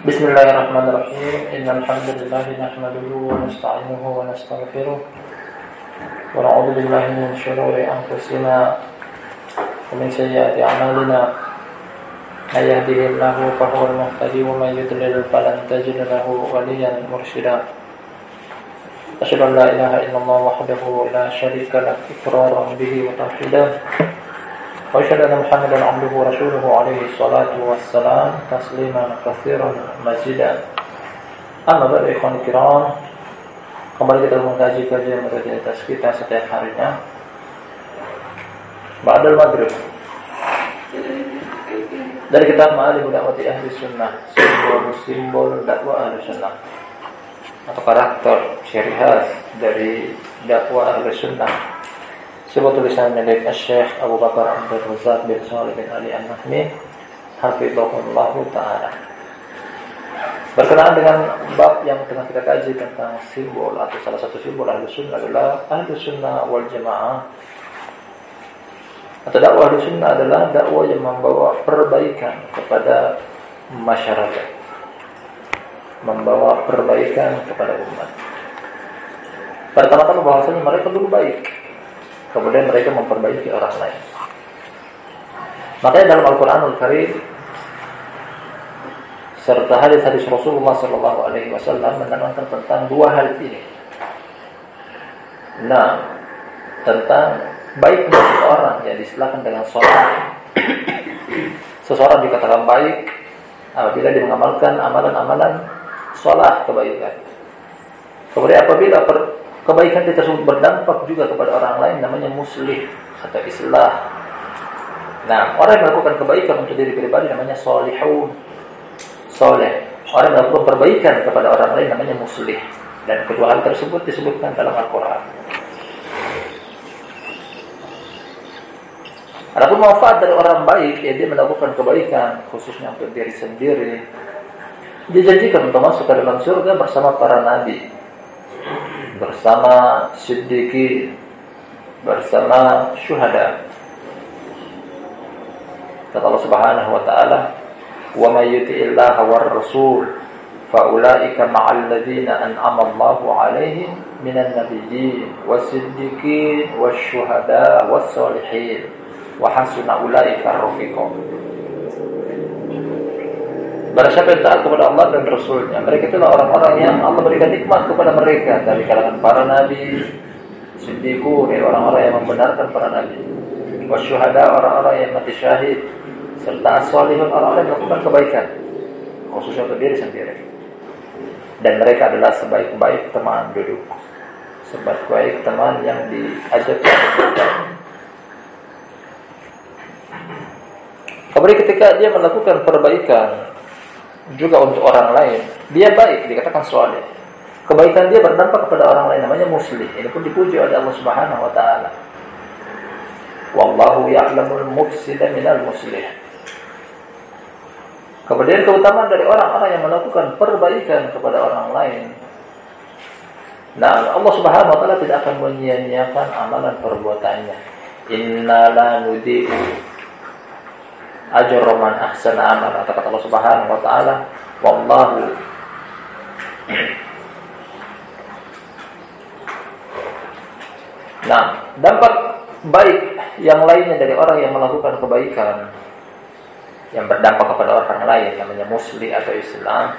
بسم الله الرحمن الرحيم إن الحمد لله نحمده ونستعينه ونستغفره ونعوذ بالله من شرور أنفسنا ومن سيئات أعمالنا من يهده الله فهو المهتدي ومن يضلل فلن تجد له وليا مرشدا أشهد أن لا إله إلا الله وحده لا شريك له إقرارا به وتوحيدا وأشهد أن محمدا عبده ورسوله عليه الصلاة والسلام تسليما كثيرا مزيدا أما بعد إخواني الكرام kembali kita mengkaji kajian rutinitas kita setiap harinya Ba'dal Maghrib dari kitab Ma'alim Dakwati Ahli Sunnah simbol-simbol dakwah Ahli Sunnah atau karakter ciri khas dari dakwah Ahli Sunnah sebuah tulisan milik Syekh Abu Bakar Abdul Razak bin Salih bin Ali An-Nahmi Hafizahullah Ta'ala. Berkenaan dengan bab yang tengah kita kaji tentang simbol atau salah satu simbol ahli sunnah adalah ahli sunnah wal jamaah. Atau dakwah ahli sunnah adalah dakwah yang membawa perbaikan kepada masyarakat. Membawa perbaikan kepada umat. Pertama-tama bahwasanya mereka dulu baik kemudian mereka memperbaiki orang lain makanya dalam Al-Quranul Karim serta hadis-hadis Rasulullah Sallallahu Alaihi Wasallam menerangkan tentang dua hal ini. Nah, tentang baiknya seseorang yang diistilahkan dengan sholat. Seseorang dikatakan baik apabila dia mengamalkan amalan-amalan sholat kebaikan. Kemudian apabila kebaikan itu tersebut berdampak juga kepada orang lain namanya muslih atau islah. Nah, orang yang melakukan kebaikan untuk diri pribadi namanya solihun soleh. Orang yang melakukan perbaikan kepada orang lain namanya muslih. Dan kedua hal tersebut disebutkan dalam Al-Quran. Adapun manfaat dari orang baik, ya dia melakukan kebaikan, khususnya untuk diri sendiri. Dijanjikan untuk masuk ke dalam surga bersama para nabi, bersama siddiqi, bersama syuhada. Kata Allah Subhanahu wa taala, ومن يطع الله والرسول فأولئك مع الذين أنعم الله عليهم من النبيين والصديقين والشهداء والصالحين وحسن أولئك رفيقا Barang siapa yang taat kepada Allah dan Rasulnya Mereka itulah orang-orang yang Allah berikan nikmat kepada mereka. Dari kalangan para nabi Siddiqun Orang-orang yang membenarkan para nabi. Wasyuhada orang-orang yang mati syahid. Serta solihun orang-orang yang melakukan kebaikan. Khususnya untuk diri sendiri. Dan mereka adalah sebaik-baik teman duduk. Sebaik-baik teman yang diajak. Kemudian ketika dia melakukan perbaikan juga untuk orang lain dia baik dikatakan soleh kebaikan dia berdampak kepada orang lain namanya muslim ini pun dipuji oleh Allah Subhanahu wa taala wallahu ya'lamul mufsida minal muslih Kemudian keutamaan dari orang-orang yang melakukan perbaikan kepada orang lain. Nah, Allah Subhanahu wa taala tidak akan menyia-nyiakan amalan perbuatannya. Inna la nudi'u ajra man ahsana amal. Kata Allah Subhanahu wa taala, wallahu Nah, dampak baik yang lainnya dari orang yang melakukan kebaikan yang berdampak kepada orang lain namanya muslim atau Islam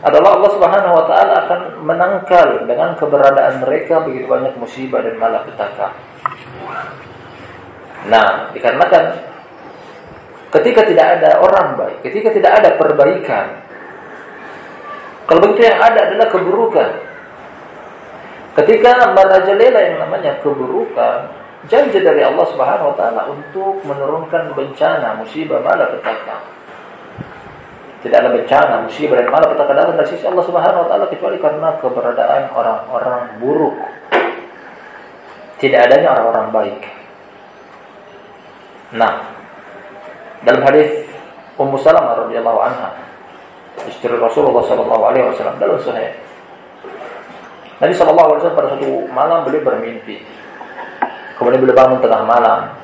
adalah Allah Subhanahu wa taala akan menangkal dengan keberadaan mereka begitu banyak musibah dan malapetaka. Nah, dikarenakan ketika tidak ada orang baik, ketika tidak ada perbaikan, kalau begitu yang ada adalah keburukan. Ketika merajalela yang namanya keburukan, janji dari Allah Subhanahu wa taala untuk menurunkan bencana, musibah, malapetaka. Tidak ada bencana, musibah dan malapetaka datang dari sisi Allah Subhanahu wa taala kecuali karena keberadaan orang-orang buruk. Tidak adanya orang-orang baik. Nah, dalam hadis Ummu Salamah radhiyallahu anha, istri Rasulullah sallallahu alaihi wasallam dalam sahih. Nabi sallallahu alaihi wasallam pada suatu malam beliau bermimpi Kemudian beliau bangun tengah malam.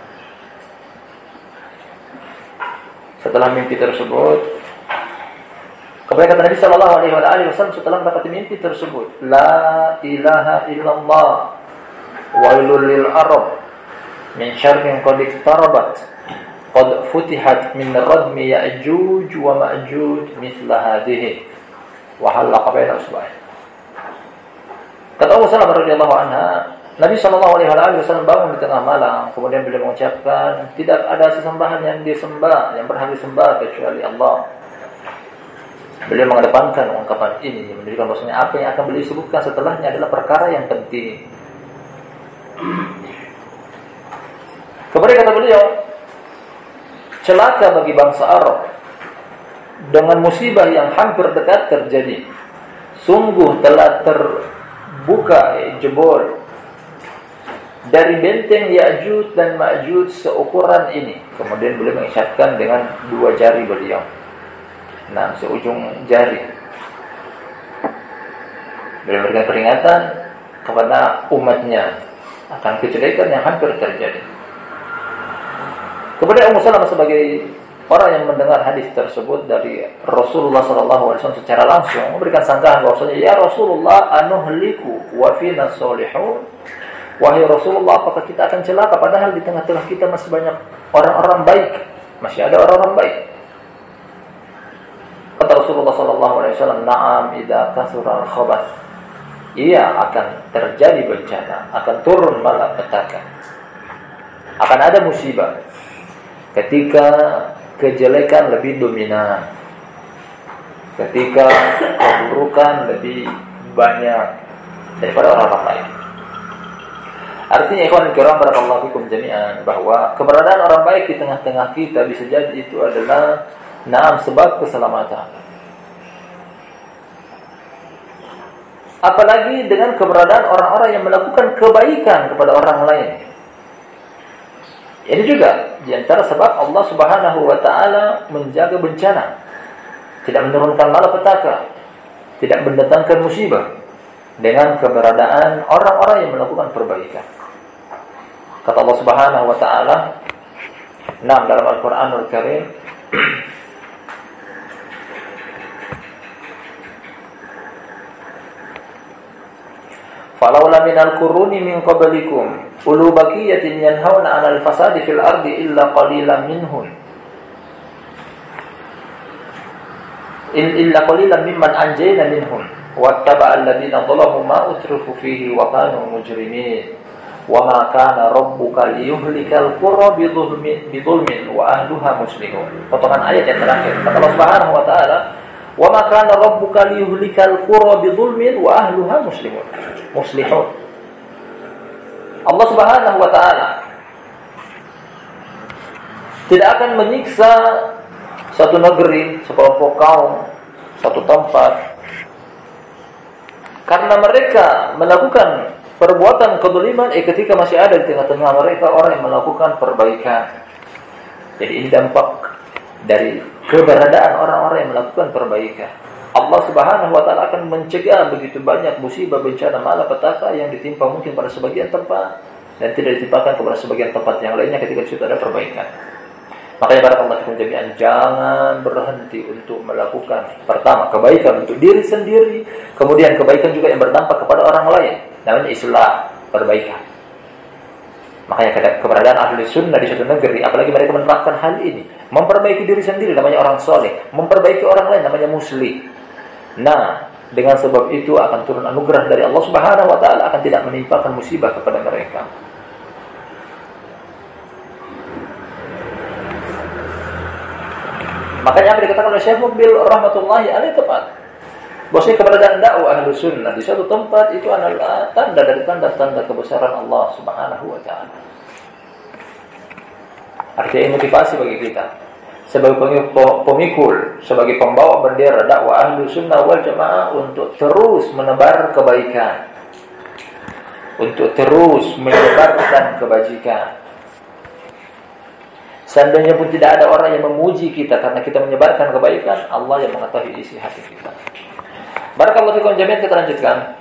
setelah mimpi tersebut kemudian kata Nabi Shallallahu Alaihi Wasallam setelah mendapat mimpi tersebut La ilaha illallah wailul lil arab min syarrin qad iqtarabat qad futihat min radmi ya'juj wa ma'juj mithla hadhihi wa halaqa baina usba'i Kata Ummu Salamah radhiyallahu anha Nabi Shallallahu Alaihi Wasallam bangun di tengah malam, kemudian beliau mengucapkan, tidak ada sesembahan yang disembah, yang berhak disembah kecuali Allah. Beliau mengedepankan ungkapan ini, menunjukkan bahwasanya apa yang akan beliau sebutkan setelahnya adalah perkara yang penting. Kemudian kata beliau, celaka bagi bangsa Arab dengan musibah yang hampir dekat terjadi. Sungguh telah terbuka jebol dari benteng Ya'juj dan Ma'juj seukuran ini. Kemudian beliau mengisyaratkan dengan dua jari beliau. Nah, seujung jari. Beliau memberikan peringatan kepada umatnya akan kejelekan yang hampir terjadi. Kemudian Ummu Salamah sebagai orang yang mendengar hadis tersebut dari Rasulullah SAW secara langsung memberikan sanggahan bahwasanya ya Rasulullah anuhliku wa fina solihun Wahai Rasulullah, apakah kita akan celaka padahal di tengah-tengah kita masih banyak orang-orang baik, masih ada orang-orang baik. Kata Rasulullah wasallam, "Na'am idza kasura al-khabath." Iya akan terjadi bencana, akan turun malapetaka. Akan ada musibah ketika kejelekan lebih dominan. Ketika keburukan lebih banyak daripada orang-orang baik. Artinya ikhwan kiram barakallahu fikum jami'an bahwa keberadaan orang baik di tengah-tengah kita bisa jadi itu adalah naam sebab keselamatan. Apalagi dengan keberadaan orang-orang yang melakukan kebaikan kepada orang lain. Ini juga di antara sebab Allah Subhanahu wa taala menjaga bencana. Tidak menurunkan malapetaka, tidak mendatangkan musibah dengan keberadaan orang-orang yang melakukan perbaikan. Kata Allah Subhanahu wa taala, nah dalam Al-Qur'anul Karim Falaula minal quruni min qablikum ulu baqiyatin yanhauna 'anil fasadi fil ardi illa qalilan minhum in illa qalilan mimman anjayna minhum wattaba'a alladhina dhalamu ma utrifu fihi wa kanu mujrimin wa ma kana rabbuka liyuhlikal qura bidhulmin bidhulmin wa ahluha muslimun. Potongan ayat yang terakhir. Kata Allah Subhanahu wa taala, "Wa ma kana rabbuka liyuhlikal qura bidhulmin wa ahluha muslimun." Muslihun. Allah Subhanahu wa taala tidak akan menyiksa satu negeri, sekelompok kaum, satu tempat karena mereka melakukan perbuatan keduliman eh ketika masih ada di tengah-tengah mereka orang yang melakukan perbaikan. Jadi ini dampak dari keberadaan orang-orang yang melakukan perbaikan. Allah Subhanahu wa taala akan mencegah begitu banyak musibah bencana malapetaka yang ditimpa mungkin pada sebagian tempat dan tidak ditimpakan kepada sebagian tempat yang lainnya ketika situ ada perbaikan. Makanya para umat jami'an jangan berhenti untuk melakukan pertama kebaikan untuk diri sendiri, kemudian kebaikan juga yang berdampak kepada orang lain namanya Islam perbaikan. Makanya keberadaan ahli sunnah di suatu negeri, apalagi mereka menerapkan hal ini, memperbaiki diri sendiri namanya orang soleh, memperbaiki orang lain namanya muslim. Nah, dengan sebab itu akan turun anugerah dari Allah Subhanahu Wa Taala akan tidak menimpakan musibah kepada mereka. Makanya apa dikatakan oleh Syekh Mubil rahmatullahi alaih tepat. Bahwasanya keberadaan dakwah ahlu sunnah di suatu tempat itu adalah tanda dari tanda-tanda kebesaran Allah Subhanahu wa taala. Artinya motivasi bagi kita sebagai pemikul, sebagai pembawa bendera dakwah ahlu sunnah wal jamaah untuk terus menebar kebaikan, untuk terus menyebarkan kebajikan. Seandainya pun tidak ada orang yang memuji kita karena kita menyebarkan kebaikan, Allah yang mengetahui isi hati kita. Barakallahu fikum jami'an kita lanjutkan.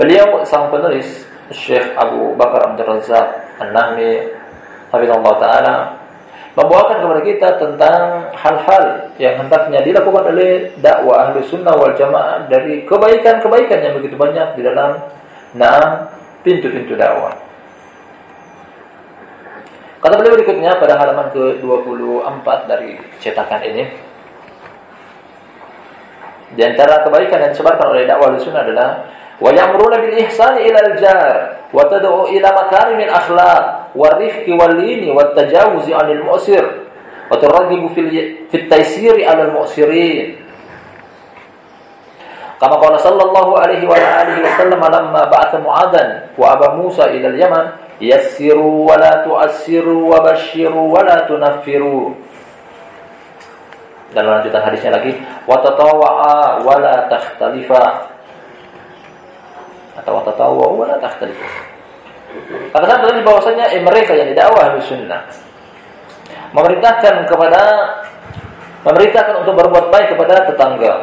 Beliau sang penulis Syekh Abu Bakar Abdul Razak An-Nahmi Hafizahullah Ta'ala membawakan kepada kita tentang hal-hal yang hendaknya dilakukan oleh dakwah ahli sunnah wal jamaah dari kebaikan-kebaikan yang begitu banyak di dalam naam pintu-pintu dakwah. Kata beliau berikutnya pada halaman ke-24 dari cetakan ini. Di antara kebaikan yang disebarkan oleh dakwah sunnah adalah wa ya'muruna bil ihsani ila al jar wa tad'u ila makarimil akhlaq wa rifqi wal lini wat tajawuzi 'anil mu'sir wa turghibu fil fit taysiri 'alal mu'sirin. Kama qala sallallahu alaihi wa alihi wasallam lamma ba'atha Mu'adhan wa aba musa ila al yaman yassiru wa la tu'assiru wa bashiru wa la tunaffiru dan lanjutan hadisnya lagi watatawa'a wala takhtalifa. Atau watatawa wala takhtalifa. Kata tadi bahwasanya eh, mereka yang didakwah sunnah memerintahkan kepada memerintahkan untuk berbuat baik kepada tetangga,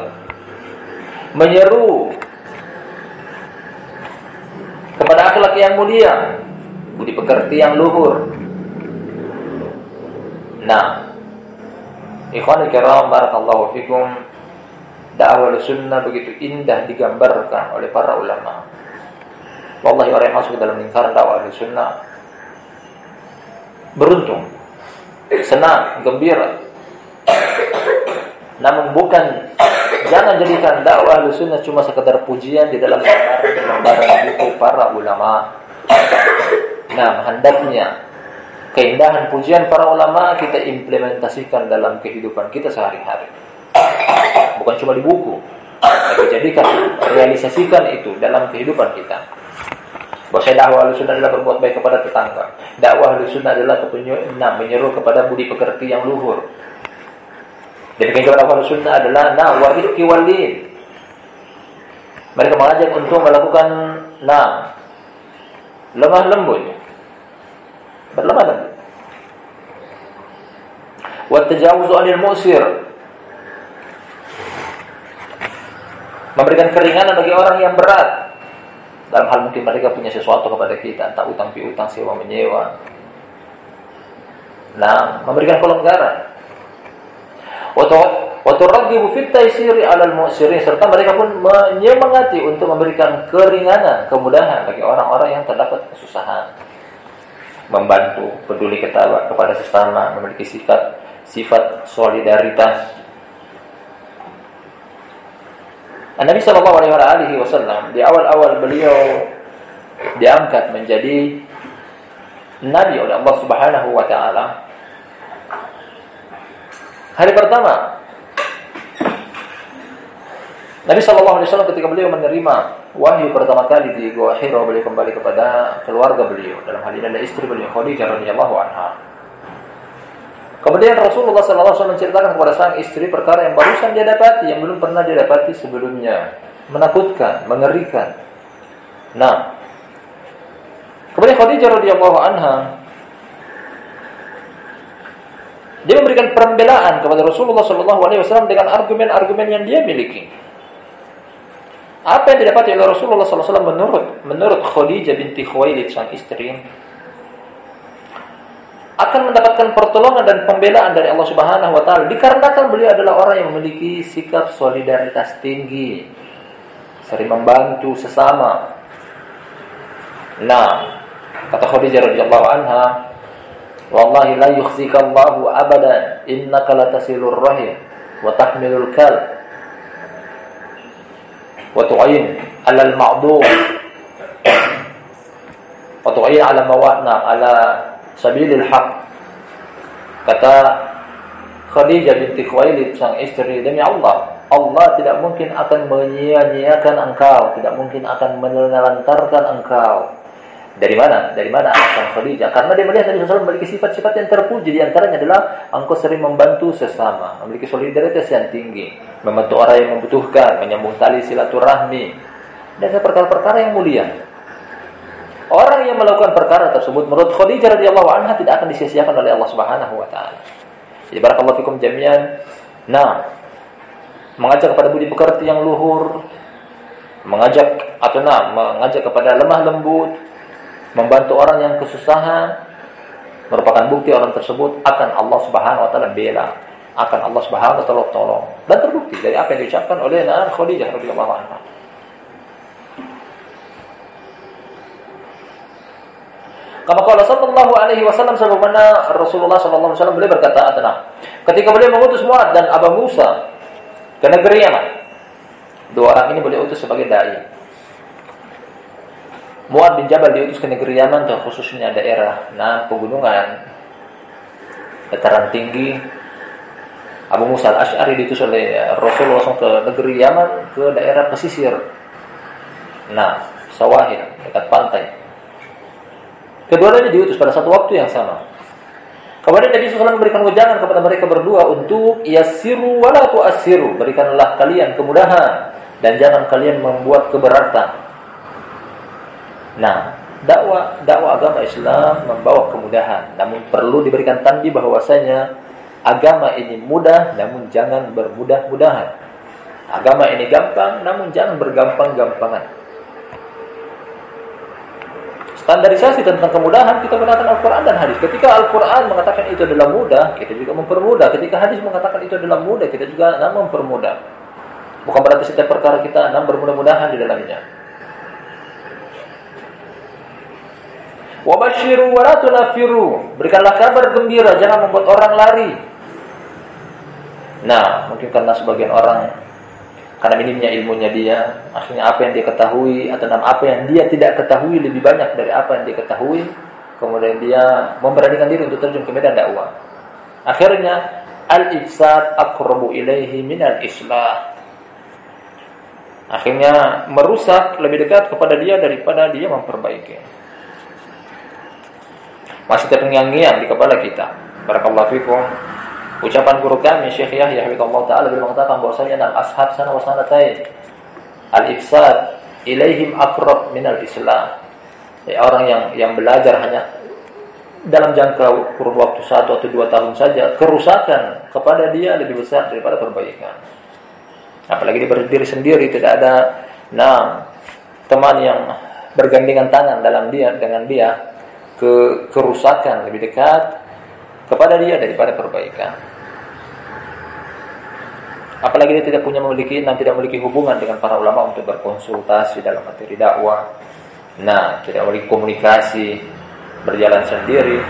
menyeru kepada akhlak yang mulia, budi pekerti yang luhur. Nah, ikhwan kiram barakallahu fikum, dakwah sunnah begitu indah digambarkan oleh para ulama. Wallahi orang yang masuk dalam lingkaran dakwah sunnah beruntung, senang, gembira. Namun bukan jangan jadikan dakwah sunnah cuma sekedar pujian di dalam lembaran buku para ulama. Nah, hendaknya keindahan pujian para ulama kita implementasikan dalam kehidupan kita sehari-hari. Bukan cuma di buku, tapi jadikan realisasikan itu dalam kehidupan kita. Bahwa dakwah sunnah adalah berbuat baik kepada tetangga. Dakwah sunnah adalah enam menyeru kepada budi pekerti yang luhur. Dan kehidupan dakwah sunnah adalah nah warifki walin. Mereka mengajak untuk melakukan nah lemah lembut. Lembut. Wa tajawuzu anil musir. Memberikan keringanan bagi orang yang berat dalam hal mungkin mereka punya sesuatu kepada kita, entah utang piutang, sewa menyewa. Nah, memberikan kelonggaran. Waktu ragibu fit taisiri alal mu'sirin serta mereka pun menyemangati untuk memberikan keringanan, kemudahan bagi orang-orang yang terdapat kesusahan. Membantu, peduli ketawa kepada sesama, memiliki sifat sifat solidaritas Nabi Shallallahu Alaihi Wasallam di awal-awal beliau diangkat menjadi nabi oleh Allah Subhanahu Wa Taala. Hari pertama Nabi Shallallahu Alaihi Wasallam ketika beliau menerima wahyu pertama kali di Gua Hira beliau kembali kepada keluarga beliau dalam hal ini adalah istri beliau Khadijah radhiyallahu anha. Kemudian Rasulullah SAW menceritakan kepada sang istri perkara yang barusan dia dapati, yang belum pernah dia dapati sebelumnya. Menakutkan, mengerikan. Nah, kemudian Khadijah radhiyallahu anha dia memberikan pembelaan kepada Rasulullah SAW dengan argumen-argumen yang dia miliki. Apa yang didapati oleh Rasulullah SAW menurut menurut Khadijah binti Khuwailid sang istri akan mendapatkan pertolongan dan pembelaan dari Allah Subhanahu wa taala dikarenakan beliau adalah orang yang memiliki sikap solidaritas tinggi, sering membantu sesama. Nah, kata Khadijah radhiyallahu anha, "Wallahi la yukhzika Allahu abadan, innaka latasilur rahim wa tahmilul kal tu'in 'ala al-ma'dum wa tu'in 'ala 'ala sabilil haq. Kata Khadijah binti Khuwailid sang istri demi Allah, Allah tidak mungkin akan menyia-nyiakan engkau, tidak mungkin akan menelantarkan engkau. Dari mana? Dari mana sang Khadijah? Karena dia melihat Nabi SAW memiliki sifat-sifat yang terpuji. Di antaranya adalah engkau sering membantu sesama, memiliki solidaritas yang tinggi, membantu orang yang membutuhkan, menyambung tali silaturahmi, dan perkara-perkara yang mulia. Orang yang melakukan perkara tersebut menurut Khadijah radhiyallahu anha tidak akan disia-siakan oleh Allah Subhanahu wa taala. Jadi barakallahu fikum jami'an. Nah, mengajak kepada budi pekerti yang luhur, mengajak atau nah, mengajak kepada lemah lembut, membantu orang yang kesusahan. merupakan bukti orang tersebut akan Allah Subhanahu wa taala bela, akan Allah Subhanahu wa taala tolong. Dan terbukti dari apa yang diucapkan oleh Nana Khadijah radhiyallahu anha. Kama qala sallallahu alaihi wasallam sebagaimana Rasulullah sallallahu alaihi wasallam beliau berkata Atna, ketika beliau mengutus Muad dan Abu Musa ke negeri Yaman. Dua orang ini beliau utus sebagai dai. Muad bin Jabal diutus ke negeri Yaman khususnya daerah nah pegunungan dataran tinggi. Abu Musa al-Ash'ari diutus oleh Rasulullah SAW ke negeri Yaman ke daerah pesisir. Nah, sawahil dekat pantai. Keduanya diutus pada satu waktu yang sama. Kemudian Nabi SAW memberikan wejangan kepada mereka berdua untuk yasiru wala tu'assiru. Berikanlah kalian kemudahan dan jangan kalian membuat keberatan. Nah, dakwah dakwah agama Islam membawa kemudahan, namun perlu diberikan tanda bahwasanya agama ini mudah namun jangan bermudah-mudahan. Agama ini gampang namun jangan bergampang-gampangan. Standarisasi tentang kemudahan kita gunakan Al-Quran dan hadis. Ketika Al-Quran mengatakan itu adalah mudah, kita juga mempermudah. Ketika hadis mengatakan itu adalah mudah, kita juga mempermudah. Bukan berarti setiap perkara kita nam bermudah-mudahan di dalamnya. Wabashiru wa la tunafiru. Berikanlah kabar gembira, jangan membuat orang lari. Nah, mungkin karena sebagian orang karena minimnya ilmunya dia, akhirnya apa yang dia ketahui atau apa yang dia tidak ketahui lebih banyak dari apa yang dia ketahui, kemudian dia memberanikan diri untuk terjun ke medan dakwah. Akhirnya al-ifsad aqrabu ilaihi min al-islah. Akhirnya merusak lebih dekat kepada dia daripada dia memperbaiki. Masih terngiang-ngiang di kepala kita. Barakallahu fikum. Ucapan guru kami Syekh Yahya Habibullah Ta'ala beliau mengatakan bahwasanya dalam ashab sana wa sanatain al-ifsad ilaihim aqrab minal islam. Ya, orang yang yang belajar hanya dalam jangka kurun waktu satu atau dua tahun saja kerusakan kepada dia lebih besar daripada perbaikan. Apalagi dia berdiri sendiri tidak ada nah teman yang bergandengan tangan dalam dia dengan dia ke kerusakan lebih dekat kepada dia daripada perbaikan. Apalagi dia tidak punya memiliki dan tidak memiliki hubungan dengan para ulama untuk berkonsultasi dalam materi dakwah. Nah, tidak memiliki komunikasi, berjalan sendiri.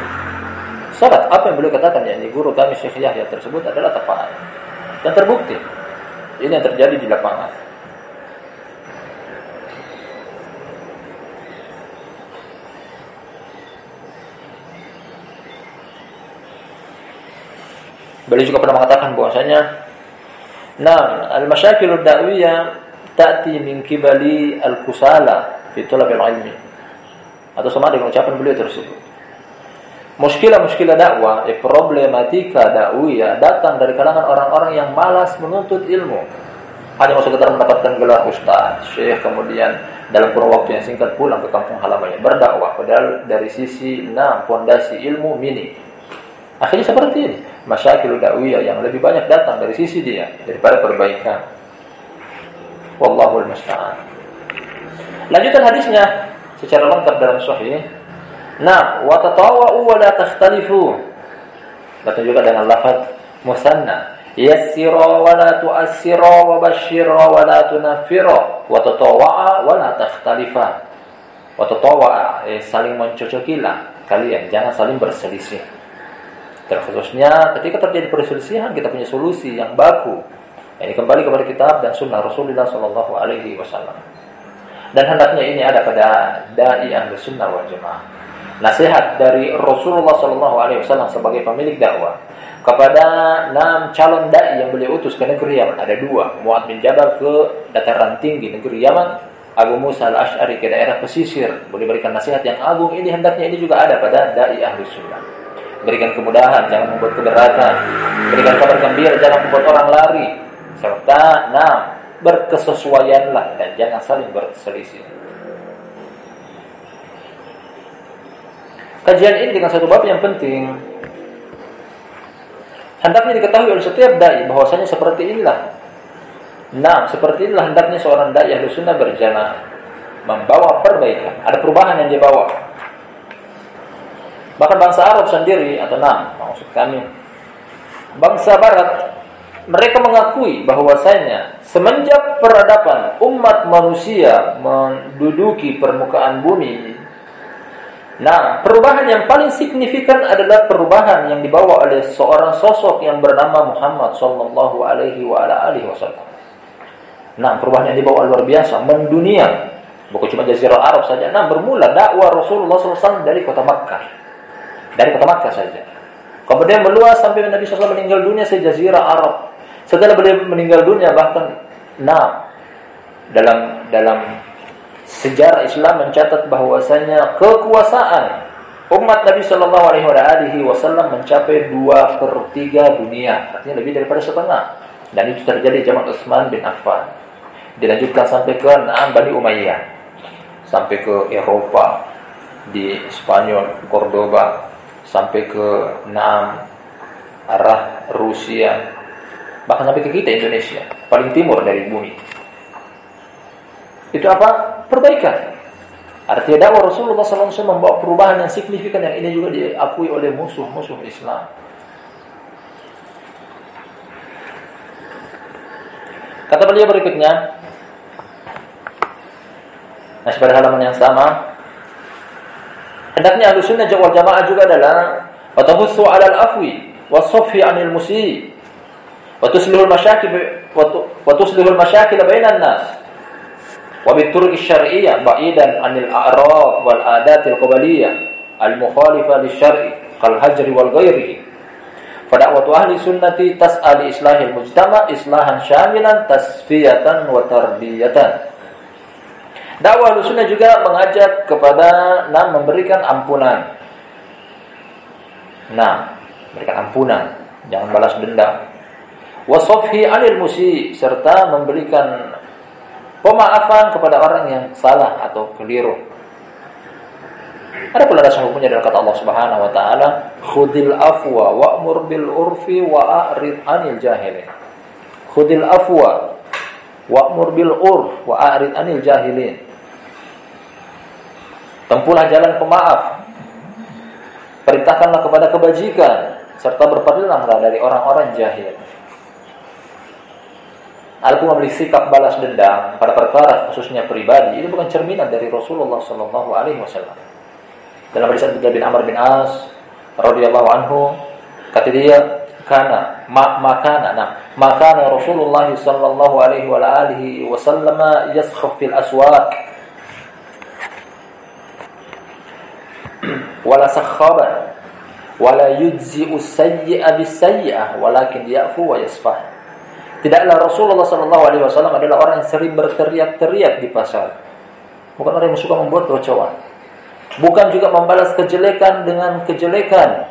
Salat apa yang beliau katakan ya, guru kami Syekh Yahya tersebut adalah tepat dan terbukti. Ini yang terjadi di lapangan. Beliau juga pernah mengatakan bahwasanya Nah, al-masyakil ad-da'wiyah ta'ti min kibali al-kusala fi talab al-ilmi. Atau sama dengan ucapan beliau tersebut. Muskilah-muskilah dakwah, eh, problematika dakwiyah datang dari kalangan orang-orang yang malas menuntut ilmu. Hanya mau sekedar mendapatkan gelar ustaz, syekh, kemudian dalam kurun waktu yang singkat pulang ke kampung halamannya berdakwah padahal dari sisi enam fondasi ilmu mini. Akhirnya seperti ini masyakil dakwiyah yang lebih banyak datang dari sisi dia daripada perbaikan. Wallahu musta'an. Lanjutan hadisnya secara lengkap dalam sahih. Nah, wa tatawa'u wa la takhtalifu. Datang juga dengan lafaz musanna. Yassira wa la tu'assira wa basyira wa la tunaffira wa tatawa'a wa la takhtalifa. Wa tatawa'a eh, saling mencocokilah kalian jangan saling berselisih. Terkhususnya ketika terjadi perselisihan kita punya solusi yang baku. Ini kembali kepada kitab dan sunnah Rasulullah Shallallahu Alaihi Wasallam. Dan hendaknya ini ada pada dai ahli sunnah wal jamaah. Nasihat dari Rasulullah Shallallahu Alaihi Wasallam sebagai pemilik dakwah kepada enam calon dai yang beliau utus ke negeri Yaman ada dua Muad bin Jabal ke dataran tinggi negeri Yaman Abu Musa al Ashari ke daerah pesisir boleh berikan nasihat yang agung ini hendaknya ini juga ada pada dai ahli sunnah berikan kemudahan, jangan membuat keberatan, berikan kabar gembira, jangan membuat orang lari, serta nah berkesesuaianlah dan jangan saling berselisih. Kajian ini dengan satu bab yang penting. Hendaknya diketahui oleh setiap dai bahwasanya seperti inilah. Nah, seperti inilah hendaknya seorang dai yang sunnah berjalan membawa perbaikan. Ada perubahan yang dia bawa Bahkan bangsa Arab sendiri atau enam maksud kami bangsa Barat mereka mengakui bahwasanya semenjak peradaban umat manusia menduduki permukaan bumi Nah, perubahan yang paling signifikan adalah perubahan yang dibawa oleh seorang sosok yang bernama Muhammad sallallahu alaihi wasallam. Nah, perubahan yang dibawa luar biasa, mendunia. Bukan cuma jazirah Arab saja. Nah, bermula dakwah Rasulullah SAW dari kota Makkah. Dari kota Makkah saja. Kemudian meluas sampai Nabi SAW meninggal dunia sejazirah Arab. Setelah beliau meninggal dunia bahkan nah dalam dalam sejarah Islam mencatat bahwasanya kekuasaan umat Nabi Shallallahu Alaihi Wasallam mencapai dua per tiga dunia, artinya lebih daripada setengah. Dan itu terjadi zaman Utsman bin Affan. Dilanjutkan sampai ke Naam Bani Umayyah, sampai ke Eropa, di Spanyol, Cordoba, sampai ke Naam arah Rusia, bahkan sampai ke kita Indonesia, paling timur dari bumi. Itu apa? Perbaikan. Artinya dakwah Rasulullah SAW membawa perubahan yang signifikan yang ini juga diakui oleh musuh-musuh Islam. Kata beliau berikutnya, masih pada halaman yang sama, hendaknya ahlu sunnah wal jamaah juga adalah watahussu ala al-afwi wasofhi anil musi wa tuslihul masyakil wa tuslihul masyakil bainan nas وبالطرق الشرعية بعيدا عن الأعراف والعادات القبلية المخالفة للشرع كالهجر والغيره فدعوة أهل السنة تسعى لإصلاح المجتمع إصلاحا شاملا تصفية وتربية Dakwah sunnah juga mengajak kepada nah memberikan ampunan. Nah, memberikan ampunan, jangan balas dendam. Wasofhi anil musi serta memberikan pemaafan kepada orang yang salah atau keliru. Ada pula dasar hukumnya dalam kata Allah Subhanahu wa taala, "Khudil afwa wa'mur bil urfi wa a'rid 'anil jahilin." Khudil afwa wa'mur bil urf wa a'rid 'anil jahilin. Tempuhlah jalan pemaaf. Perintahkanlah kepada kebajikan serta berpalinglah dari orang-orang jahil. Adapun memiliki sikap balas dendam pada perkara khususnya pribadi itu bukan cerminan dari Rasulullah Shallallahu Alaihi Wasallam. Dalam hadis Abdullah bin Amr bin As radhiyallahu anhu kata dia karena ma makana nah makana Rasulullah sallallahu alaihi wasallam yaskhaf fil wala sakhaban wala yujzi'u sayyi'a bis sayyi'ah walakin ya'fu wa yasfah Tidaklah Rasulullah Shallallahu Alaihi Wasallam adalah orang yang sering berteriak-teriak di pasar. Bukan orang yang suka membuat kecewaan. Bukan juga membalas kejelekan dengan kejelekan.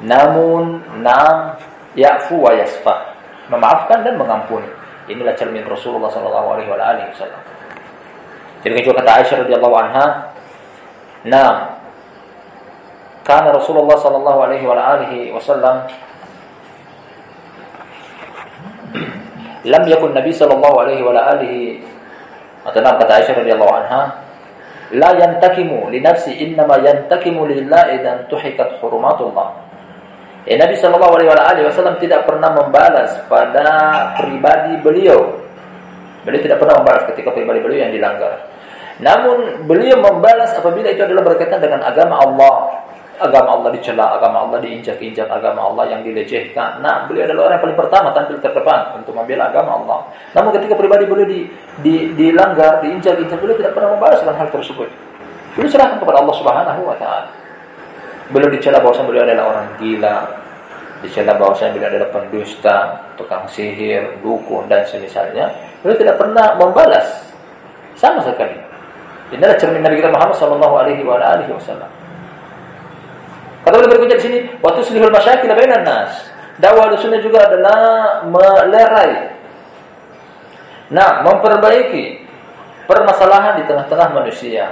Namun, nam ya'fu wa yasfa. Memaafkan dan mengampuni. Inilah cermin Rasulullah Shallallahu Alaihi Wasallam. Jadi juga kata Aisyah radhiyallahu anha, "Nam, karena Rasulullah Shallallahu Alaihi Wasallam lam yakun Nabi sallallahu alaihi wa alihi atau nama kata Aisyah radhiyallahu anha la yantakimu li nafsi innama yantakimu lillahi dan tuhikat hurumatullah Eh, Nabi Shallallahu Alaihi Wasallam tidak pernah membalas pada pribadi beliau. Beliau tidak pernah membalas ketika pribadi beliau yang dilanggar. Namun beliau membalas apabila itu adalah berkaitan dengan agama Allah agama Allah dicela, agama Allah diinjak-injak, agama Allah yang dilecehkan. Nah, beliau adalah orang yang paling pertama tampil terdepan untuk membela agama Allah. Namun ketika pribadi beliau di, di, dilanggar, diinjak-injak, beliau tidak pernah membahas dengan hal tersebut. Beliau serahkan kepada Allah Subhanahu wa taala. Beliau dicela bahwa beliau adalah orang gila, dicela bahwa beliau adalah pendusta, tukang sihir, dukun dan semisalnya. Beliau tidak pernah membalas sama sekali. Ini adalah cermin Nabi kita Muhammad sallallahu alaihi wasallam. Kata beliau berikutnya di sini, waktu selihul masyakil bainan nas. Dakwah sunnah juga adalah melerai. Nah, memperbaiki permasalahan di tengah-tengah manusia.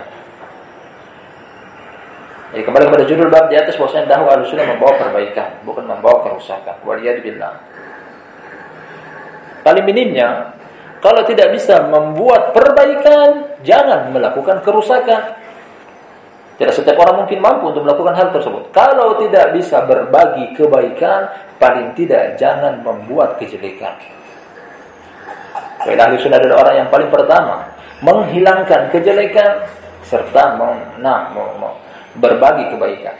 Jadi kembali kepada judul bab di atas bahwasanya dakwah sunnah membawa perbaikan, bukan membawa kerusakan. Waliyadzubillah. Paling minimnya kalau tidak bisa membuat perbaikan, jangan melakukan kerusakan. Tidak setiap orang mungkin mampu untuk melakukan hal tersebut. Kalau tidak bisa berbagi kebaikan, paling tidak jangan membuat kejelekan. Baik ahli sunnah adalah orang yang paling pertama menghilangkan kejelekan serta nah, berbagi kebaikan.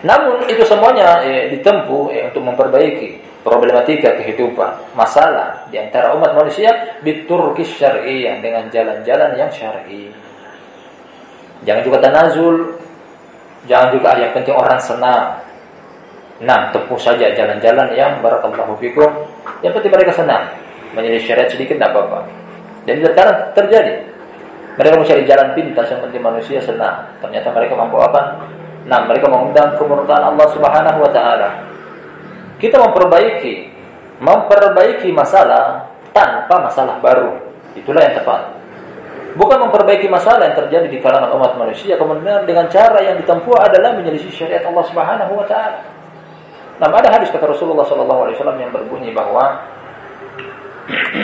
Namun itu semuanya eh, ditempuh eh, untuk memperbaiki problematika kehidupan, masalah di antara umat manusia biturkis syar'i dengan jalan-jalan yang syar'i. Jangan juga tanazul, jangan juga yang penting orang senang. Nah, tempuh saja jalan-jalan yang barakallahu fikum. Yang penting mereka senang. Menjadi syariat sedikit tidak apa-apa. Dan sekarang terjadi. Mereka mencari jalan pintas yang penting manusia senang. Ternyata mereka mampu apa? Nah, mereka mengundang kemurkaan Allah Subhanahu wa taala. Kita memperbaiki memperbaiki masalah tanpa masalah baru. Itulah yang tepat. Bukan memperbaiki masalah yang terjadi di kalangan umat manusia kemudian dengan cara yang ditempuh adalah menyelisih syariat Allah Subhanahu wa taala. Nah, ada hadis kata Rasulullah wasallam yang berbunyi bahwa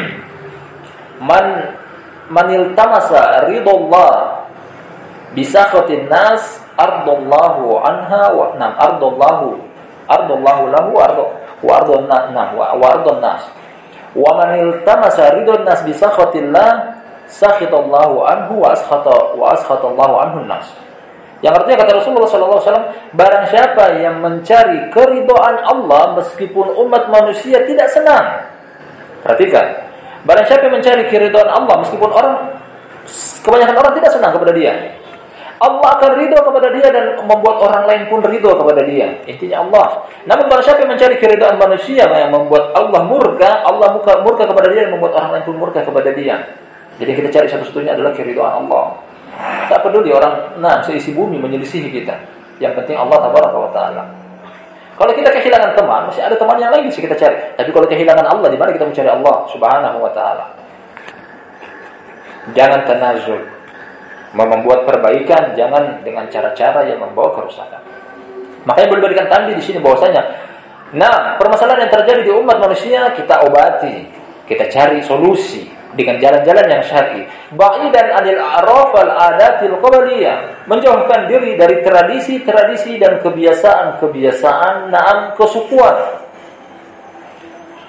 man manil tamasa ridullah bisakhatin nas ardallahu anha wa nam ardallahu ardallahu lahu ardo wa ardun nam wa ardun nas wa man iltamasa ridwan nas bi sakhatillah sakhitallahu anhu wa askhata wa nas yang artinya kata Rasulullah sallallahu alaihi wasallam barang siapa yang mencari keridhaan Allah meskipun umat manusia tidak senang perhatikan barang siapa yang mencari keridhaan Allah meskipun orang kebanyakan orang tidak senang kepada dia Allah akan ridho kepada dia dan membuat orang lain pun ridho kepada dia. Intinya Allah. Namun barang siapa yang mencari keridhaan manusia yang membuat Allah murka, Allah murka kepada dia dan membuat orang lain pun murka kepada dia. Jadi kita cari satu-satunya adalah keridhaan Allah. Tak peduli orang, nah seisi bumi menyelisihi kita. Yang penting Allah tabaraka wa taala. Kalau kita kehilangan teman, masih ada teman yang lain bisa kita cari. Tapi kalau kehilangan Allah, di mana kita mencari Allah Subhanahu wa taala? Jangan tanazul membuat perbaikan jangan dengan cara-cara yang membawa kerusakan. Makanya boleh berikan tanda di sini bahwasanya nah, permasalahan yang terjadi di umat manusia kita obati, kita cari solusi dengan jalan-jalan yang syar'i. Ba'idan anil a'raf al adatil qabaliyah, menjauhkan diri dari tradisi-tradisi dan kebiasaan-kebiasaan naam kesukuan.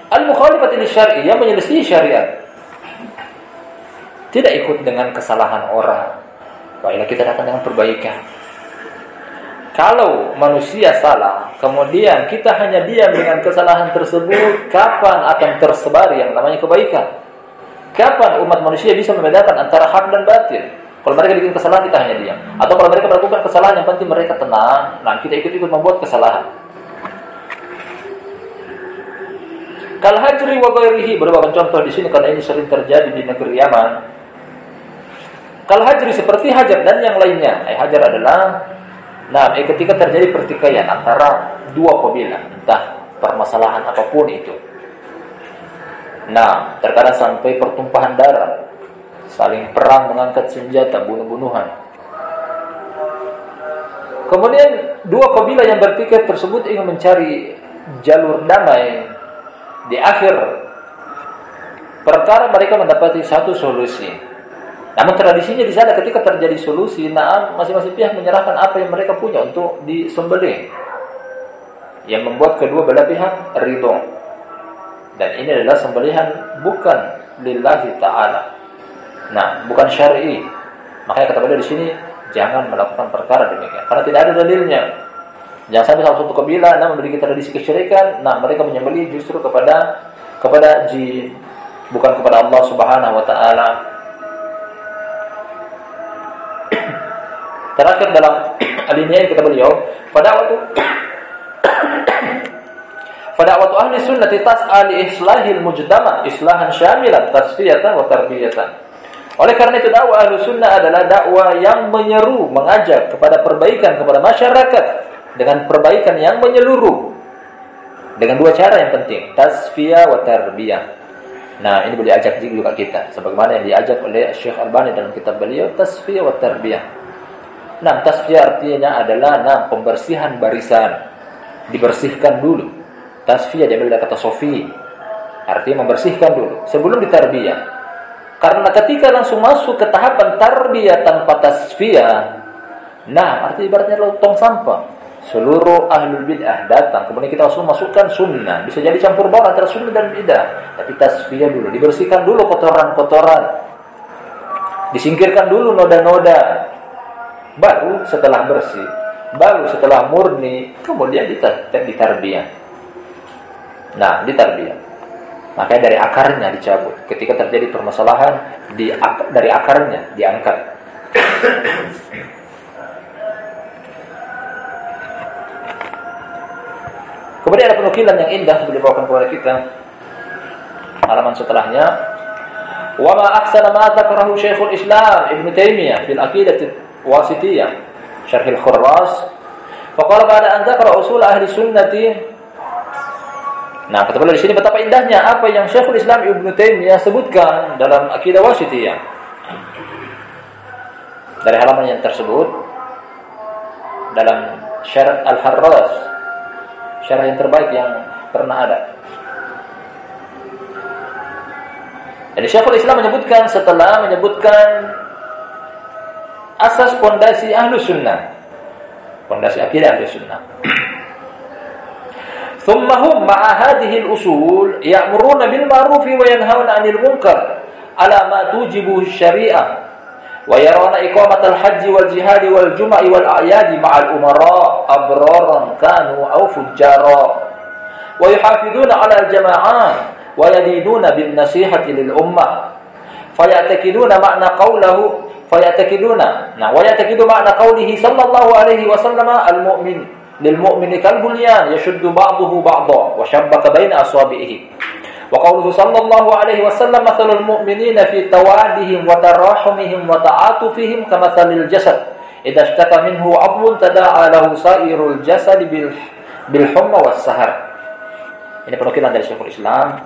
Al-mukhalifat syar'i yang menyelisih syariat. Tidak ikut dengan kesalahan orang, Baiklah kita datang dengan perbaikan. Kalau manusia salah, kemudian kita hanya diam dengan kesalahan tersebut, kapan akan tersebar yang namanya kebaikan? Kapan umat manusia bisa membedakan antara hak dan batil? Kalau mereka bikin kesalahan, kita hanya diam. Atau kalau mereka melakukan kesalahan, yang penting mereka tenang. Nah, kita ikut-ikut membuat kesalahan. Kalau hajri wa ghairihi beberapa contoh di sini karena ini sering terjadi di negeri Yaman. Kalau hajri seperti hajar dan yang lainnya. Eh, hajar adalah nah, eh, ketika terjadi pertikaian antara dua kabilah, entah permasalahan apa pun itu. Nah, terkadang sampai pertumpahan darah, saling perang mengangkat senjata, bunuh-bunuhan. Kemudian dua kabilah yang bertikai tersebut ingin mencari jalur damai di akhir perkara mereka mendapati satu solusi namun tradisinya di sana ketika terjadi solusi, nah masing-masing pihak menyerahkan apa yang mereka punya untuk disembelih. Yang membuat kedua belah pihak ridho. Dan ini adalah sembelihan bukan lillahi ta'ala. Nah, bukan syar'i. Makanya kata beliau di sini jangan melakukan perkara demikian karena tidak ada dalilnya. Jangan sampai salah satu kabilah nah memiliki tradisi kesyirikan, nah mereka menyembelih justru kepada kepada jin, bukan kepada Allah Subhanahu wa taala. Terakhir dalam alinea kata beliau, pada waktu pada waktu ahli sunnah tas'a li islahil mujtama islahan syamilan tasfiyatan wa tarbiyatan. Oleh karena itu dakwah ahli sunnah adalah dakwah yang menyeru, mengajak kepada perbaikan kepada masyarakat dengan perbaikan yang menyeluruh. Dengan dua cara yang penting, tasfiyah wa tarbiyah. Nah, ini boleh ajak juga kita sebagaimana yang diajak oleh Syekh Albani dalam kitab beliau Tasfiyah wa Tarbiyah. Nah, tasfiyah artinya adalah nah pembersihan barisan. Dibersihkan dulu. Tasfiyah diambil dari kata sofi. Artinya membersihkan dulu sebelum ditarbiyah. Karena ketika langsung masuk ke tahapan tarbiyah tanpa tasfiyah, nah arti ibaratnya tong sampah. Seluruh ahlul bid'ah datang, kemudian kita langsung masukkan sunnah. Bisa jadi campur baur antara sunnah dan bid'ah. Tapi tasfiyah dulu, dibersihkan dulu kotoran-kotoran. Disingkirkan dulu noda-noda. Baru setelah bersih, baru setelah murni, kemudian ditarbiyah. Nah, ditarbiyah. Makanya dari akarnya dicabut. Ketika terjadi permasalahan di dari akarnya diangkat. Kemudian ada penukilan yang indah yang dibawakan kepada kita. Halaman setelahnya, "Wa ma ahsana ma takrahu Syekhul Islam Ibnu Taimiyah fil Aqidah Wasitiyah, Syarh al-Khurras." Faqala ba'da an dzakara usul ahli sunnati Nah, kata beliau di sini betapa indahnya apa yang Syekhul Islam Ibnu Taimiyah sebutkan dalam Akidah Wasithiyah. Dari halaman yang tersebut dalam Syarah Al-Harras, syarah yang terbaik yang pernah ada. Jadi Syekhul Islam menyebutkan setelah menyebutkan asas pondasi ahlu sunnah. Pondasi akidah ahlu sunnah. ثم هم مع هذه الأصول يأمرون بالمعروف وينهون عن المنكر على ما توجب الشريعة ويرون إقامة الحج والجهاد والجمع والأعياد مع الأمراء أبرارا كانوا أو فجارا. ويحافظون على الجماعات ويدينون بالنصيحة للأمة. فيعتقدون معنى قوله فيعتقدون نعم ويعتقد معنى قوله صلى الله عليه وسلم المؤمن للمؤمن كالبنيان يشد بعضه بعضا وشبك بين wa وقوله صلى الله عليه وسلم مثل alaihi wasallam توادهم وتراحمهم fi كمثل الجسد إذا wa منه jasad. له سائر minhu بالحمى tada'a lahu jasad sahar. Ini dari Syekhul Islam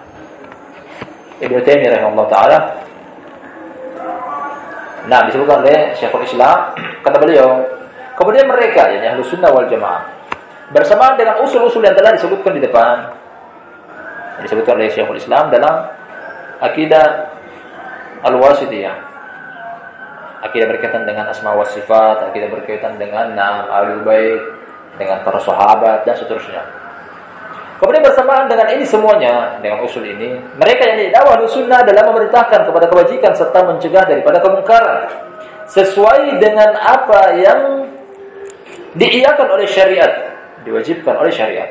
Ibnu Taimiyah rahimahullah taala. Nah disebutkan oleh Syekhul Islam kata beliau kemudian mereka yang Ahlus Sunnah wal Jamaah bersamaan dengan usul-usul yang telah disebutkan di depan. Disebutkan oleh Syekhul Islam dalam akidah al-wasitiyah. Akidah berkaitan dengan asma wa sifat akidah berkaitan dengan nam al bait dengan para sahabat dan seterusnya. Kemudian bersamaan dengan ini semuanya dengan usul ini mereka yang dakwah sunnah dalam memerintahkan kepada kebajikan serta mencegah daripada kemungkaran sesuai dengan apa yang diiakan oleh syariat diwajibkan oleh syariat.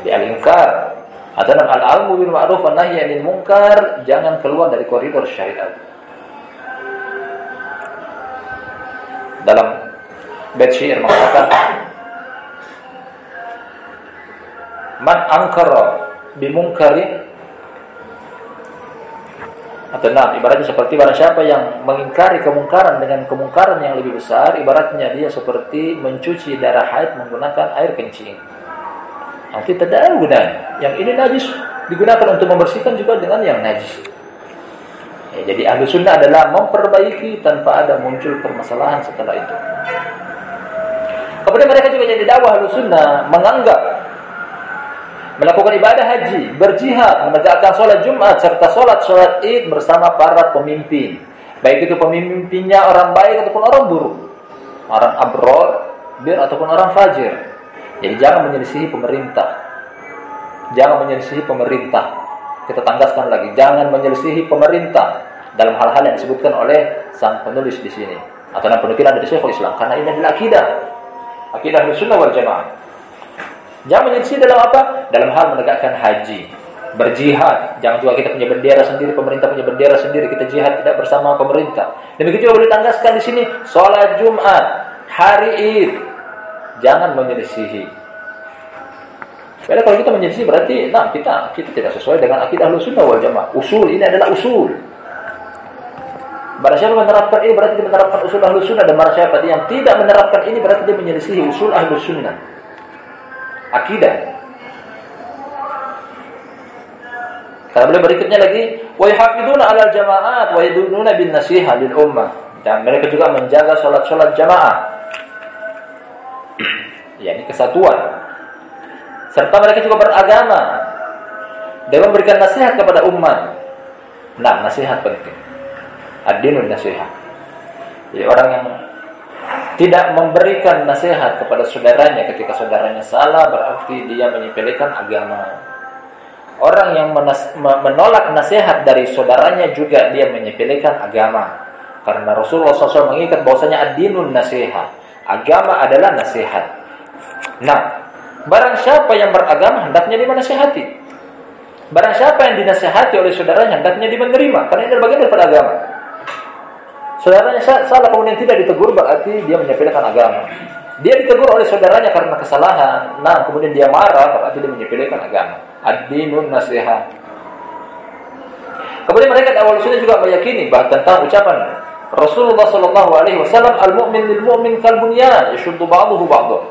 Jadi al-inkar atau al-almu bil ma'ruf wa nahyi 'anil munkar jangan keluar dari koridor syariat. Dalam bait syair mengatakan Man angkara bimungkarin atau nah, ibaratnya seperti barang siapa yang mengingkari kemungkaran dengan kemungkaran yang lebih besar, ibaratnya dia seperti mencuci darah haid menggunakan air kencing. Nanti tidak ada gunanya. Yang ini najis digunakan untuk membersihkan juga dengan yang najis. Ya, jadi ahlu sunnah adalah memperbaiki tanpa ada muncul permasalahan setelah itu. Kemudian mereka juga jadi dakwah ahlu sunnah menganggap melakukan ibadah haji, berjihad, menegakkan sholat Jumat serta sholat sholat Id bersama para pemimpin. Baik itu pemimpinnya orang baik ataupun orang buruk, orang abror, bir ataupun orang fajir. Jadi jangan menyelisihi pemerintah. Jangan menyelisihi pemerintah. Kita tanggaskan lagi, jangan menyelisihi pemerintah dalam hal-hal yang disebutkan oleh sang penulis di sini atau dalam penukilan dari Syekhul Islam karena ini adalah akidah. Akidah Sunnah wal Jamaah. Jangan menyelisih dalam apa? Dalam hal menegakkan haji, berjihad. Jangan juga kita punya bendera sendiri, pemerintah punya bendera sendiri, kita jihad tidak bersama pemerintah. Demikian juga boleh tanggaskan di sini sholat Jumat, hari Id. Jangan menyelisihi. Karena kalau kita menyelisih berarti, nah kita kita tidak sesuai dengan akidah sunnah wal jamaah. Usul ini adalah usul. Barang siapa menerapkan ini berarti dia menerapkan usul ahlu sunnah dan barang siapa yang tidak menerapkan ini berarti dia menyelisihi usul ahlu sunnah akidah. Karena beliau berikutnya lagi, wa yahfiduna 'alal jama'at wa yadununa bin nasiha lil ummah. Dan mereka juga menjaga salat-salat jamaah. yakni kesatuan. Serta mereka juga beragama dan memberikan nasihat kepada umat. Nah, nasihat penting. Ad-dinun nasihat. Jadi orang yang tidak memberikan nasihat kepada saudaranya ketika saudaranya salah berarti dia menyepelekan agama. Orang yang menolak nasihat dari saudaranya juga dia menyepelekan agama. Karena Rasulullah SAW mengikat bahwasanya ad-dinun nasihat. Agama adalah nasihat. Nah, barang siapa yang beragama hendaknya dimanasihati. Barang siapa yang dinasihati oleh saudaranya hendaknya menerima karena ini bagian daripada agama. Saudaranya salah kemudian tidak ditegur berarti dia menyepelekan agama. Dia ditegur oleh saudaranya karena kesalahan. Nah, kemudian dia marah berarti dia menyepelekan agama. Ad-dinun nasihat. Kemudian mereka awal sudah juga meyakini bahwa tentang ucapan Rasulullah Shallallahu Alaihi Wasallam al-mu'min lil mu'min kal bunyan yashuddu ba'dahu ba'dahu.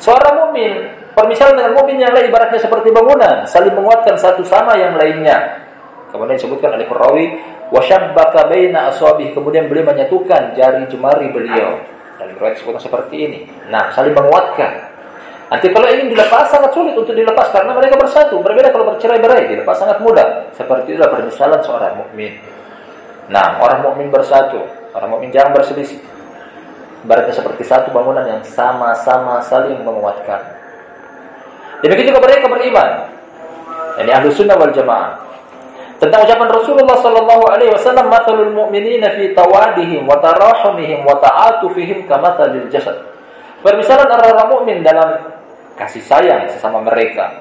Seorang mukmin permisalan dengan mukmin yang lain ibaratnya seperti bangunan, saling menguatkan satu sama yang lainnya. Kemudian disebutkan oleh perawi wasyabbaka baina aswabih kemudian beliau menyatukan jari jemari beliau. Dan riwayat disebutkan seperti ini. Nah saling menguatkan. Nanti kalau ingin dilepas sangat sulit untuk dilepas. Karena mereka bersatu. Berbeda kalau bercerai-berai dilepas sangat mudah. Seperti itulah permisalan seorang mukmin. Nah orang mukmin bersatu. Orang mukmin jangan berselisih. Berarti seperti satu bangunan yang sama-sama saling menguatkan. Demikian juga mereka beriman. Ini ahlu sunnah wal jamaah tentang ucapan Rasulullah sallallahu alaihi wasallam matalul mu'minina fi tawadihim wa tarahumihim wa ta'atufihim jasad. Permisalan orang-orang mukmin dalam kasih sayang sesama mereka.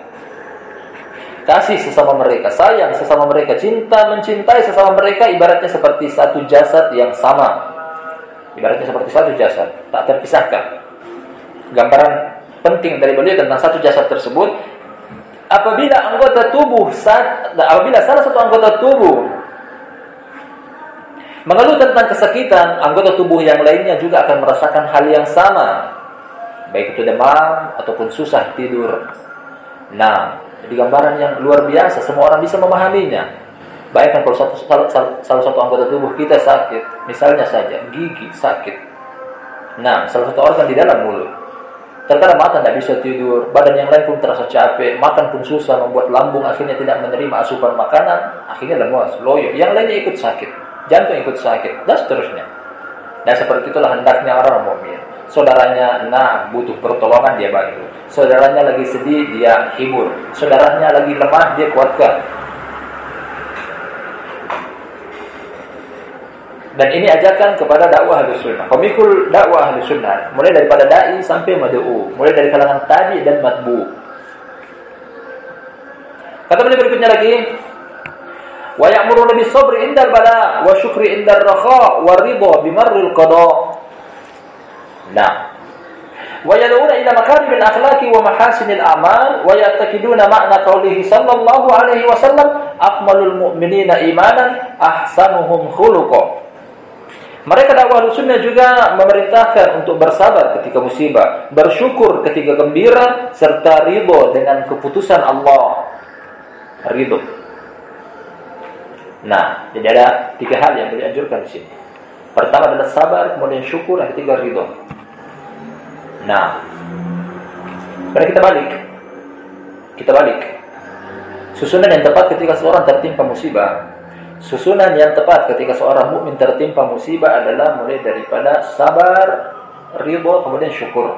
Kasih sesama mereka, sayang sesama mereka, cinta mencintai sesama mereka ibaratnya seperti satu jasad yang sama. Ibaratnya seperti satu jasad, tak terpisahkan. Gambaran penting dari beliau tentang satu jasad tersebut apabila anggota tubuh apabila salah satu anggota tubuh mengeluh tentang kesakitan, anggota tubuh yang lainnya juga akan merasakan hal yang sama. Baik itu demam ataupun susah tidur. Nah, jadi gambaran yang luar biasa, semua orang bisa memahaminya. Bayangkan kalau satu, salah, salah satu anggota tubuh kita sakit, misalnya saja gigi sakit. Nah, salah satu organ di dalam mulut Terkadang mata tidak bisa tidur, badan yang lain pun terasa capek, makan pun susah, membuat lambung akhirnya tidak menerima asupan makanan, akhirnya lemas, loyo. Yang lainnya ikut sakit, jantung ikut sakit, dan seterusnya. Dan seperti itulah hendaknya orang mukmin. Saudaranya nah butuh pertolongan dia bantu. Saudaranya lagi sedih dia hibur. Saudaranya lagi lemah dia kuatkan. Dan ini ajakan kepada dakwah ahli sunnah. Pemikul dakwah ahli sunnah. Mulai daripada da'i sampai mad'u. Mulai dari kalangan tadi dan matbu. Kata beliau berikutnya lagi. Wa ya'muruna bis sabri indal bala wa syukri indal rakha wa ridha bimarril qada. Nah. Wa yad'una ila makarimil akhlaqi wa mahasinil a'mal wa ya'taqiduna ma'na qawlihi sallallahu alaihi wasallam akmalul mu'minina imanan ahsanuhum khuluqa. Mereka dakwah sunnah juga memerintahkan untuk bersabar ketika musibah, bersyukur ketika gembira, serta ridho dengan keputusan Allah. Ridho. Nah, jadi ada tiga hal yang dianjurkan di sini. Pertama adalah sabar, kemudian syukur, dan ketiga ridho. Nah, karena kita balik, kita balik. Susunan yang tepat ketika seorang tertimpa musibah Susunan yang tepat ketika seorang mukmin tertimpa musibah adalah mulai daripada sabar, ridho, kemudian syukur.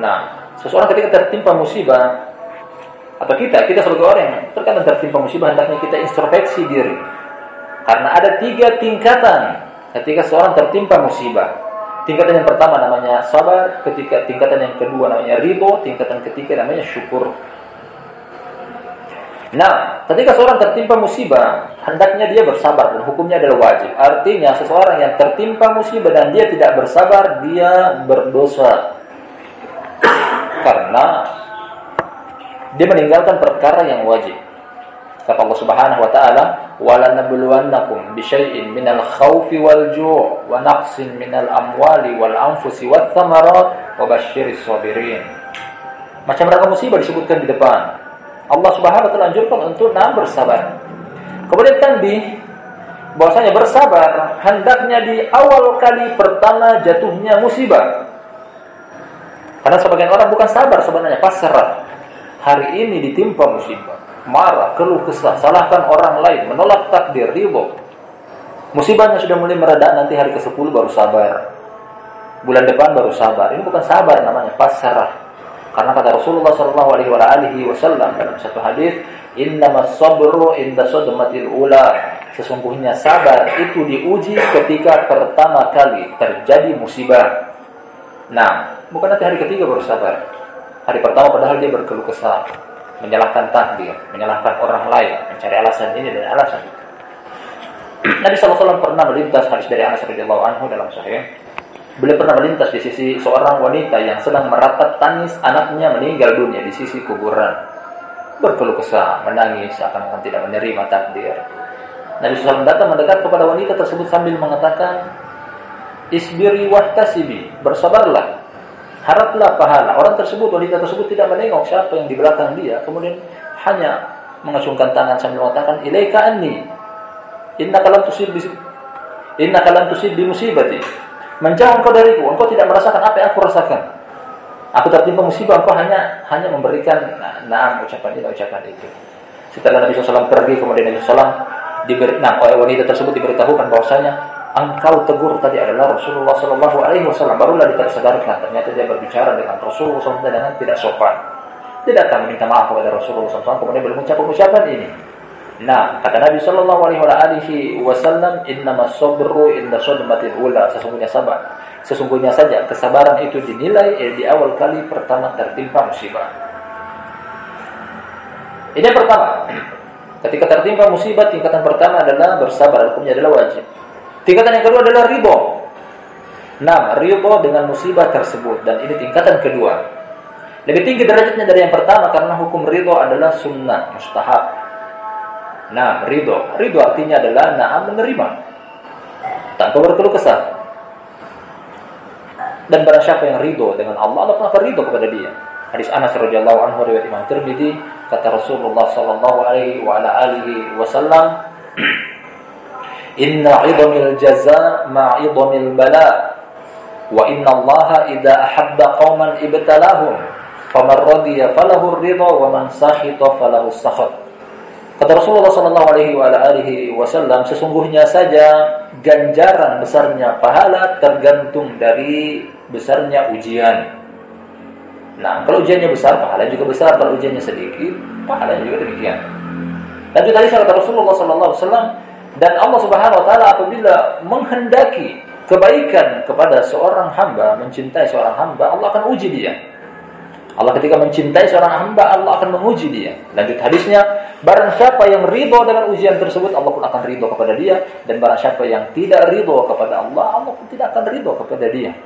Nah, seseorang ketika tertimpa musibah atau kita, kita sebagai orang yang terkadang tertimpa musibah hendaknya kita introspeksi diri. Karena ada tiga tingkatan ketika seorang tertimpa musibah. Tingkatan yang pertama namanya sabar, ketika tingkatan yang kedua namanya ridho, tingkatan ketiga namanya syukur. Nah, ketika seorang tertimpa musibah, hendaknya dia bersabar dan hukumnya adalah wajib. Artinya, seseorang yang tertimpa musibah dan dia tidak bersabar, dia berdosa. Karena dia meninggalkan perkara yang wajib. Kata Allah Subhanahu wa taala, "Wala nabluwannakum bisyai'in minal khaufi wal ju' wa naqsin minal amwali wal anfusi wat thamarat wa basyiris sabirin." Macam ragam musibah disebutkan di depan. Allah Subhanahu wa taala anjurkan untuk nah bersabar. Kemudian tambih bahwasanya bersabar hendaknya di awal kali pertama jatuhnya musibah. Karena sebagian orang bukan sabar sebenarnya pasrah. Hari ini ditimpa musibah. marah, keluh kesah, salahkan orang lain, menolak takdir, ribo. Musibahnya sudah mulai mereda, nanti hari ke-10 baru sabar. Bulan depan baru sabar. Ini bukan sabar namanya, pasrah. Karena kata Rasulullah Shallallahu Alaihi Wasallam dalam satu hadis, Innamas sabru inda sodmatil ula. Sesungguhnya sabar itu diuji ketika pertama kali terjadi musibah. Nah, bukan nanti hari ketiga baru sabar. Hari pertama padahal dia berkeluh kesah, menyalahkan takdir, menyalahkan orang lain, mencari alasan ini dan alasan itu. Nabi SAW pernah melintas hadis dari Anas radhiyallahu anhu dalam Sahih. Beliau pernah melintas di sisi seorang wanita yang sedang meratap tangis anaknya meninggal dunia di sisi kuburan. Berkeluh kesah, menangis, akan tidak menerima takdir. Nabi SAW datang mendekat kepada wanita tersebut sambil mengatakan, Isbiri wahtasibi, bersabarlah, haraplah pahala. Orang tersebut, wanita tersebut tidak menengok siapa yang di belakang dia, kemudian hanya mengacungkan tangan sambil mengatakan, Ilaika anni, Inna kalam tusib Inna kalam tusib musibati. Menjauh engkau dariku, engkau tidak merasakan apa yang aku rasakan. Aku tertimpa musibah, engkau hanya hanya memberikan naam ucapan ini, ucapan itu. Setelah Nabi SAW pergi, kemudian Nabi SAW diberi, nah, oleh wanita tersebut diberitahukan bahwasanya engkau tegur tadi adalah Rasulullah Shallallahu Alaihi Wasallam. Barulah ditersadarkan. Ternyata dia berbicara dengan Rasulullah SAW dengan tidak sopan. Tidak akan meminta maaf kepada Rasulullah SAW. Kemudian mengucapkan ucapan ini. Nah, kata Nabi Shallallahu Alaihi Wasallam, Inna sabru inda sodmatil ula. Sesungguhnya sabar. Sesungguhnya saja kesabaran itu dinilai eh, di awal kali pertama tertimpa musibah. Ini yang pertama. Ketika tertimpa musibah, tingkatan pertama adalah bersabar. Hukumnya adalah wajib. Tingkatan yang kedua adalah ribo. Nah, ribo dengan musibah tersebut. Dan ini tingkatan kedua. Lebih tinggi derajatnya dari yang pertama karena hukum ridho adalah sunnah, mustahab. Nah, ridho. Ridho artinya adalah naam menerima. Tanpa berkeluh kesah. Dan barang siapa yang ridho dengan Allah, Allah akan ridho kepada dia. Hadis Anas radhiyallahu anhu riwayat Imam Tirmidzi kata Rasulullah sallallahu alaihi wa ala alihi wasallam Inna 'idhamil jaza ma 'idhamil bala wa inna Allah idza ahabba qauman ibtalahum faman radiya falahu ar-ridha wa man sakhita falahu as-sakhat Kata Rasulullah Shallallahu Alaihi Wasallam, sesungguhnya saja ganjaran besarnya pahala tergantung dari besarnya ujian. Nah, kalau ujiannya besar, pahala juga besar. Kalau ujiannya sedikit, pahala juga demikian. Dan tadi kata Rasulullah Shallallahu Alaihi Wasallam dan Allah Subhanahu Wa Taala apabila menghendaki kebaikan kepada seorang hamba, mencintai seorang hamba, Allah akan uji dia. Allah ketika mencintai seorang hamba, Allah akan menguji dia. Lanjut hadisnya, barang siapa yang ridho dengan ujian tersebut, Allah pun akan ridho kepada dia. Dan barang siapa yang tidak ridho kepada Allah, Allah pun tidak akan ridho kepada dia.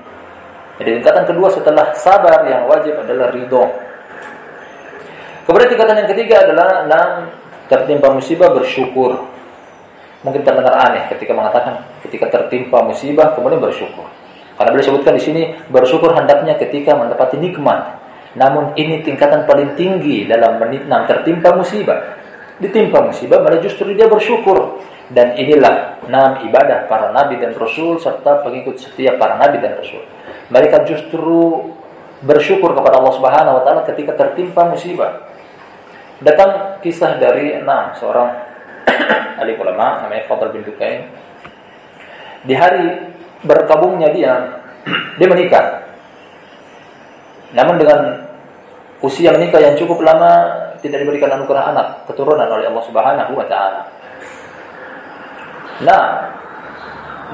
Jadi tingkatan kedua setelah sabar yang wajib adalah ridho. Kemudian tingkatan yang ketiga adalah enam tertimpa musibah bersyukur. Mungkin terdengar aneh ketika mengatakan ketika tertimpa musibah kemudian bersyukur. Karena beliau sebutkan di sini bersyukur hendaknya ketika mendapati nikmat namun ini tingkatan paling tinggi dalam menit enam tertimpa musibah. Ditimpa musibah malah justru dia bersyukur. Dan inilah enam ibadah para nabi dan rasul serta pengikut setiap para nabi dan rasul. Mereka justru bersyukur kepada Allah Subhanahu wa taala ketika tertimpa musibah. Datang kisah dari enam seorang alim ulama namanya Fadl bin Dukain. Di hari berkabungnya dia, dia menikah. Namun dengan usia menikah yang cukup lama tidak diberikan anugerah anak keturunan oleh Allah Subhanahu wa taala. Nah,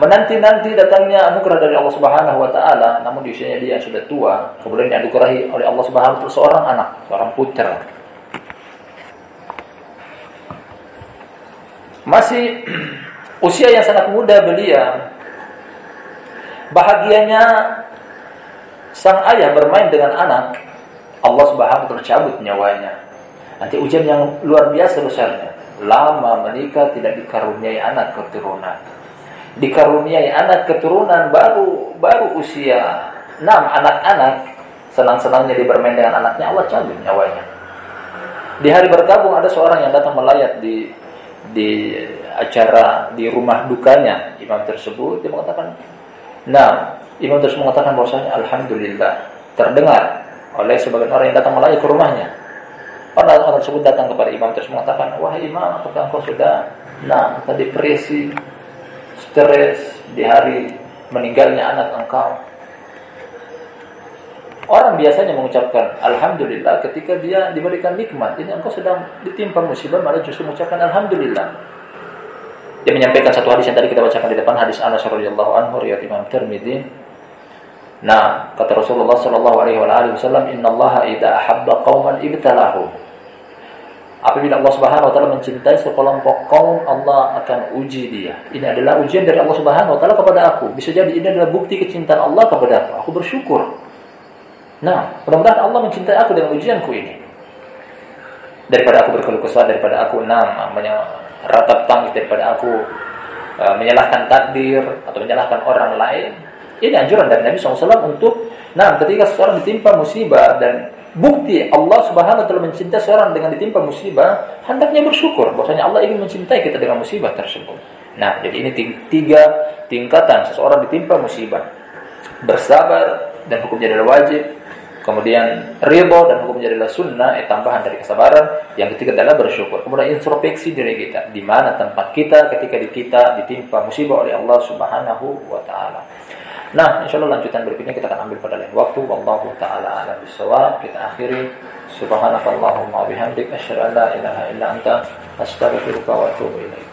menanti-nanti datangnya anugerah dari Allah Subhanahu wa taala, namun di usianya dia sudah tua, kemudian dianugerahi oleh Allah Subhanahu wa taala seorang anak, seorang putra. Masih usia yang sangat muda belia. Bahagianya sang ayah bermain dengan anak Allah Subhanahu tercabut nyawanya. Nanti ujian yang luar biasa besarnya. Lama menikah tidak dikaruniai anak keturunan. Dikaruniai anak keturunan baru baru usia enam anak-anak senang-senangnya bermain dengan anaknya Allah cabut nyawanya. Di hari berkabung ada seorang yang datang melayat di di acara di rumah dukanya imam tersebut dia mengatakan nah imam tersebut mengatakan bahwasanya alhamdulillah terdengar oleh sebagian orang yang datang melayat ke rumahnya. Orang orang tersebut datang kepada imam terus mengatakan, wahai imam, apakah engkau sudah nah depresi, stres di hari meninggalnya anak engkau? Orang biasanya mengucapkan Alhamdulillah ketika dia diberikan nikmat. Ini engkau sedang ditimpa musibah malah justru mengucapkan Alhamdulillah. Dia menyampaikan satu hadis yang tadi kita bacakan di depan hadis Anas radhiyallahu anhu riwayat Imam Tirmidzi Nah, kata Rasulullah sallallahu alaihi wasallam, "Innallaha idza ahabba qauman ibtalahu." Apabila Allah Subhanahu wa taala mencintai sekelompok kaum, Allah akan uji dia. Ini adalah ujian dari Allah Subhanahu wa taala kepada aku. Bisa jadi ini adalah bukti kecintaan Allah kepada aku. Aku bersyukur. Nah, mudah-mudahan Allah mencintai aku dengan ujianku ini. Daripada aku berkeluh kesah, daripada aku nah, ratap tangis, daripada aku uh, menyalahkan takdir atau menyalahkan orang lain, ini anjuran dari Nabi SAW untuk, nah ketika seseorang ditimpa musibah dan bukti Allah Subhanahu wa taala mencintai seorang dengan ditimpa musibah, hendaknya bersyukur bahwasanya Allah ingin mencintai kita dengan musibah tersebut. Nah, jadi ini tiga tingkatan seseorang ditimpa musibah. Bersabar dan hukumnya adalah wajib. Kemudian ridho dan hukumnya adalah sunnah, eh, tambahan dari kesabaran. Yang ketiga adalah bersyukur. Kemudian introspeksi diri kita. Di mana tempat kita ketika kita ditimpa musibah oleh Allah Subhanahu wa taala. Nah, insya Allah lanjutan berikutnya kita akan ambil pada lain waktu. Wallahu taala ala bisawab. Kita akhiri. Subhanakallahumma bihamdik asyhadu an la ilaha illa anta astaghfiruka wa atubu ilaik.